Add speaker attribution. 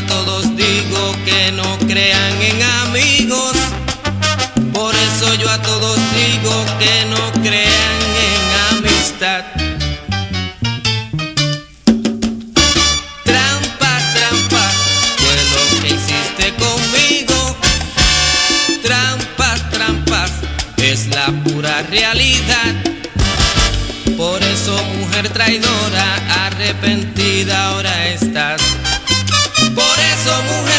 Speaker 1: a todos digo que no crean en amigos. Por eso yo a todos digo que no crean en amistad. Trampa, trampa, fue lo que hiciste conmigo. Trampas, trampas, es la pura realidad. Por eso, mujer traidora, arrepentida ahora estás. Por eso,
Speaker 2: mujer